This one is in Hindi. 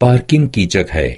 पार्किंग कीचक है।